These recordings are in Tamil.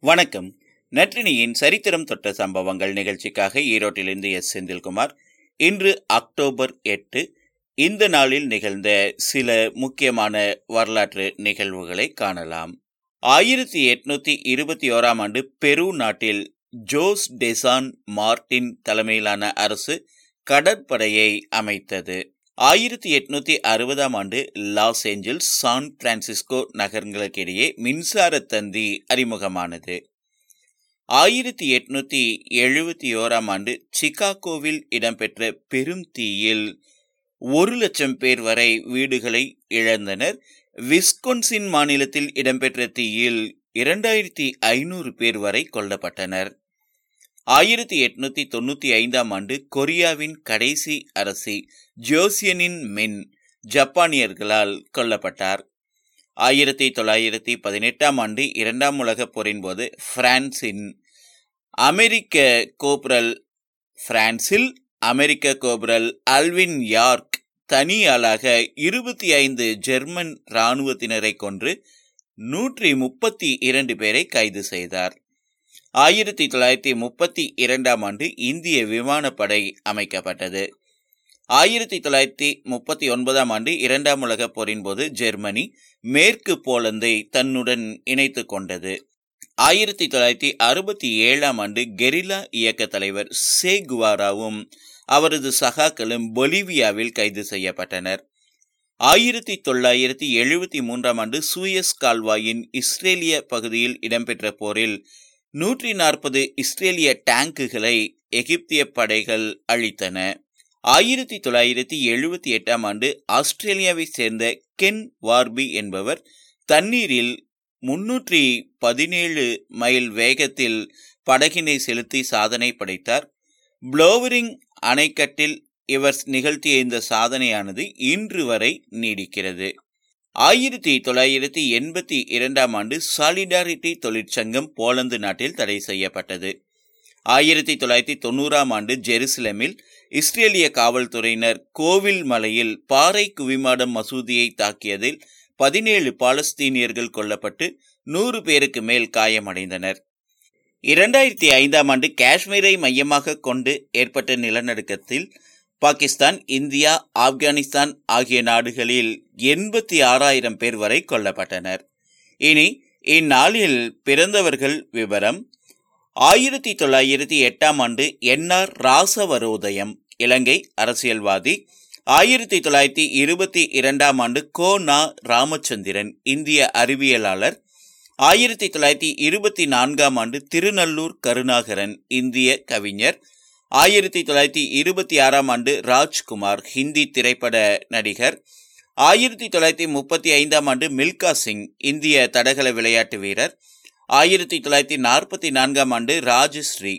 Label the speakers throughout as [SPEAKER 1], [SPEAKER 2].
[SPEAKER 1] வணக்கம். நற்றினியின் சரித்திரம் தொட்ட சம்பவங்கள் நிகழ்ச்சிக்காக ஈரோட்டிலிருந்து எஸ். செந்தில்குமார். இன்று அக்டோபர் எட்டு. இந்த நாளில் நிகழ்ந்த சில முக்கியமான வரலாற்று நிகழ்வுகளை காணலாம். ஆயிரத்தி எட்நூத்தி இருபத்தி ஓராம் ஆண்டு பெரு நாட்டில் ஜோஸ் டெசான் மார்டின் தலைமையிலான அரசு கடற்படையை அமைத்தது. ஆயிரத்தி எட்நூத்தி அறுபதாம் ஆண்டு லாஸ் ஏஞ்சல்ஸ் சான் பிரான்சிஸ்கோ நகரங்களுக்கிடையே மின்சார தந்தி அறிமுகமானது. ஆயிரத்தி எட்நூத்தி எழுபத்தி ஓராம் ஆண்டு சிகாகோவில் இடம்பெற்ற பெரும் தீயில் ஒரு லட்சம் பேர் வரை வீடுகளை இழந்தனர். விஸ்கொன்சின் மாநிலத்தில் இடம்பெற்ற தீயில் இரண்டாயிரத்தி ஐநூறு பேர் வரை கொல்லப்பட்டனர். ஆயிரத்தி எட்நூத்தி தொண்ணூத்தி ஐந்தாம் ஆண்டு கொரியாவின் கடைசி அரசி ஜோசியனின் மின் ஜப்பானியர்களால் கொல்லப்பட்டார். ஆயிரத்தி தொள்ளாயிரத்தி பதினெட்டாம் ஆண்டு இரண்டாம் உலகப் போரின் போது பிரான்சின் அமெரிக்க கோபுரல் பிரான்சில் அமெரிக்க கோபுரல் அல்வின் யார்க் தனியாளாக இருபத்தி ஐந்து ஜெர்மன் இராணுவத்தினரை கொன்று நூற்றி முப்பத்தி இரண்டு பேரை கைது செய்தார். ஆயிரத்தி தொள்ளாயிரத்தி முப்பத்தி இரண்டாம் ஆண்டு இந்திய விமானப்படை அமைக்கப்பட்டது. ஆயிரத்தி தொள்ளாயிரத்தி முப்பத்தி ஒன்பதாம் ஆண்டு இரண்டாம் உலகப் போரின் போது ஜெர்மனி மேற்கு போலந்தை தன்னுடன் இணைத்து கொண்டது. ஆயிரத்தி தொள்ளாயிரத்தி அறுபத்தி ஏழாம் ஆண்டு கெரிலா இயக்க தலைவர் சேகுவாராவும் அவரது சகாக்களும் பொலிவியாவில் கைது செய்யப்பட்டனர். ஆயிரத்தி தொள்ளாயிரத்தி எழுபத்தி மூன்றாம் ஆண்டு சூயஸ் கால்வாயின் இஸ்ரேலிய பகுதியில் இடம்பெற்ற போரில் நூற்றி நாற்பது இஸ்ரேலிய டேங்குகளை எகிப்திய படைகள் அழித்தன. ஆயிரத்தி தொள்ளாயிரத்தி எழுபத்தி எட்டாம் ஆண்டு ஆஸ்திரேலியாவை சேர்ந்த கென் வார்பி என்பவர் தண்ணீரில் முன்னூற்றி பதினேழு மைல் வேகத்தில் படகினை செலுத்தி சாதனை படைத்தார். ப்ளோவரிங் அணைக்கட்டில் இவர் நிகழ்த்திய இந்த சாதனையானது இன்று வரை நீடிக்கிறது. ஆயிரத்தி தொள்ளாயிரத்தி எண்பத்தி இரண்டாம் ஆண்டு சாலிடாரிட்டி தொழிற்சங்கம் போலந்து நாட்டில் தடை செய்யப்பட்டது. ஆயிரத்தி தொள்ளாயிரத்தி தொண்ணூறாம் ஆண்டு ஜெருசலமில் இஸ்ரேலிய காவல்துறையினர் கோவில் மலையில் பாறை குவிமாடம் மசூதியை தாக்கியதில் பதினேழு பாலஸ்தீனியர்கள் கொல்லப்பட்டு நூறு பேருக்கு மேல் காயமடைந்தனர். இரண்டாயிரத்தி ஐந்தாம் ஆண்டு காஷ்மீரை மையமாக கொண்டு ஏற்பட்ட நிலநடுக்கத்தில் பாகிஸ்தான் இந்தியா ஆப்கானிஸ்தான் ஆகிய நாடுகளில் எண்பத்தி ஆறாயிரம் பேர் வரை கொல்லப்பட்டனர். இனி இந்நாளில் பிறந்தவர்கள் விவரம். ஆயிரத்தி தொள்ளாயிரத்தி எட்டாம் ஆண்டு என்ஆர் ராசவரோதயம் இலங்கை அரசியல்வாதி. ஆயிரத்தி தொள்ளாயிரத்தி இருபத்தி இரண்டாம் ஆண்டு கோ நா ராமச்சந்திரன் இந்திய அறிவியலாளர். ஆயிரத்தி தொள்ளாயிரத்தி இருபத்தி நான்காம் ஆண்டு திருநல்லூர் கருணாகரன் இந்திய கவிஞர். ஆயிரத்தி தொள்ளாயிரத்தி இருபத்தி ஆறாம் ஆண்டு ராஜ்குமார் ஹிந்தி திரைப்பட நடிகர். ஆயிரத்தி தொள்ளாயிரத்தி முப்பத்தி ஐந்தாம் ஆண்டு மில்கா சிங் இந்திய தடகள விளையாட்டு வீரர். ஆயிரத்தி தொள்ளாயிரத்தி நாற்பத்தி நான்காம் ஆண்டு ராஜஸ்ரீ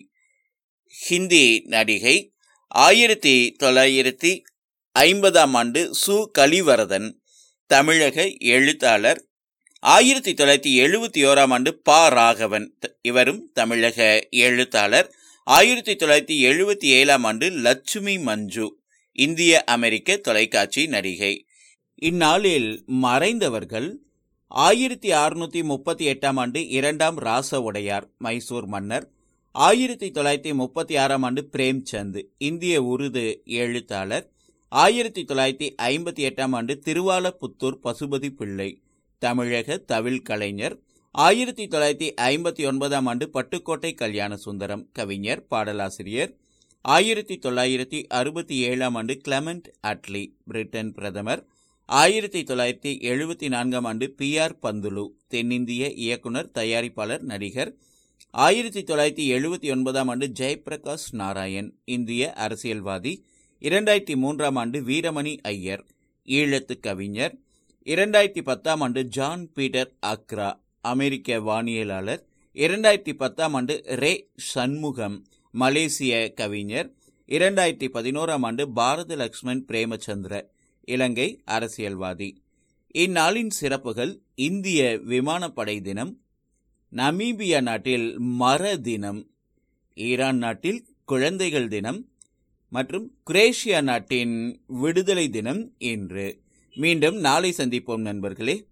[SPEAKER 1] ஹிந்தி நடிகை. ஆயிரத்தி தொள்ளாயிரத்தி ஐம்பதாம் ஆண்டு சு கலிவரதன் தமிழக எழுத்தாளர். ஆயிரத்தி தொள்ளாயிரத்தி எழுபத்தி ஓராம் ஆண்டு ப ராகவன் இவரும் தமிழக எழுத்தாளர். ஆயிரத்தி தொள்ளாயிரத்தி எழுபத்தி ஏழாம் ஆண்டு லட்சுமி மஞ்சு இந்திய அமெரிக்க தொலைக்காட்சி நடிகை. இந்நாளில் மறைந்தவர்கள் ஆயிரத்தி அறுநூத்தி முப்பத்தி எட்டாம் ஆண்டு இரண்டாம் ராச உடையார் மைசூர் மன்னர். ஆயிரத்தி தொள்ளாயிரத்தி முப்பத்தி ஆறாம் ஆண்டு பிரேம்சந்த் இந்திய உருது எழுத்தாளர். ஆயிரத்தி தொள்ளாயிரத்தி ஐம்பத்தி எட்டாம் ஆண்டு திருவாலப்புத்தூர் பசுபதி பிள்ளை தமிழக தவில் கலைஞர் ஆயிரத்தி தொள்ளாயிரத்தி ஐம்பத்தி ஒன்பதாம் ஆண்டு பட்டுக்கோட்டை கல்யாண சுந்தரம் கவிஞர் பாடலாசிரியர். ஆயிரத்தி தொள்ளாயிரத்தி அறுபத்தி ஏழாம் ஆண்டு கிளமெண்ட் அட்லி பிரிட்டன் பிரதமர். ஆயிரத்தி தொள்ளாயிரத்தி எழுபத்தி நான்காம் ஆண்டு பி ஆர் பந்துலு தென்னிந்திய இயக்குனர் தயாரிப்பாளர் நடிகர். ஆயிரத்தி தொள்ளாயிரத்தி எழுபத்தி ஒன்பதாம் ஆண்டு ஜெயபிரகாஷ் நாராயண் இந்திய அரசியல்வாதி. இரண்டாயிரத்தி மூன்றாம் ஆண்டு வீரமணி ஐயர் ஈழத்து கவிஞர். இரண்டாயிரத்தி பத்தாம் ஆண்டு ஜான் பீட்டர் அக்ரா அமெரிக்க வானியலாளர். இரண்டாயிரத்தி பத்தாம் ஆண்டு ரே சண்முகம் மலேசிய கவிஞர். இரண்டாயிரத்தி பதினோராம் ஆண்டு பாரத லக்ஷ்மண் பிரேமச்சந்திர இலங்கை அரசியல்வாதி. இந்நாளின் சிறப்புகள் இந்திய விமானப்படை தினம் நமீபியா நாட்டில் மர தினம் ஈரான் நாட்டில் குழந்தைகள் தினம் மற்றும் குரேஷியா நாட்டின் விடுதலை தினம் இன்று. மீண்டும் நாளை சந்திப்போம் நண்பர்களே.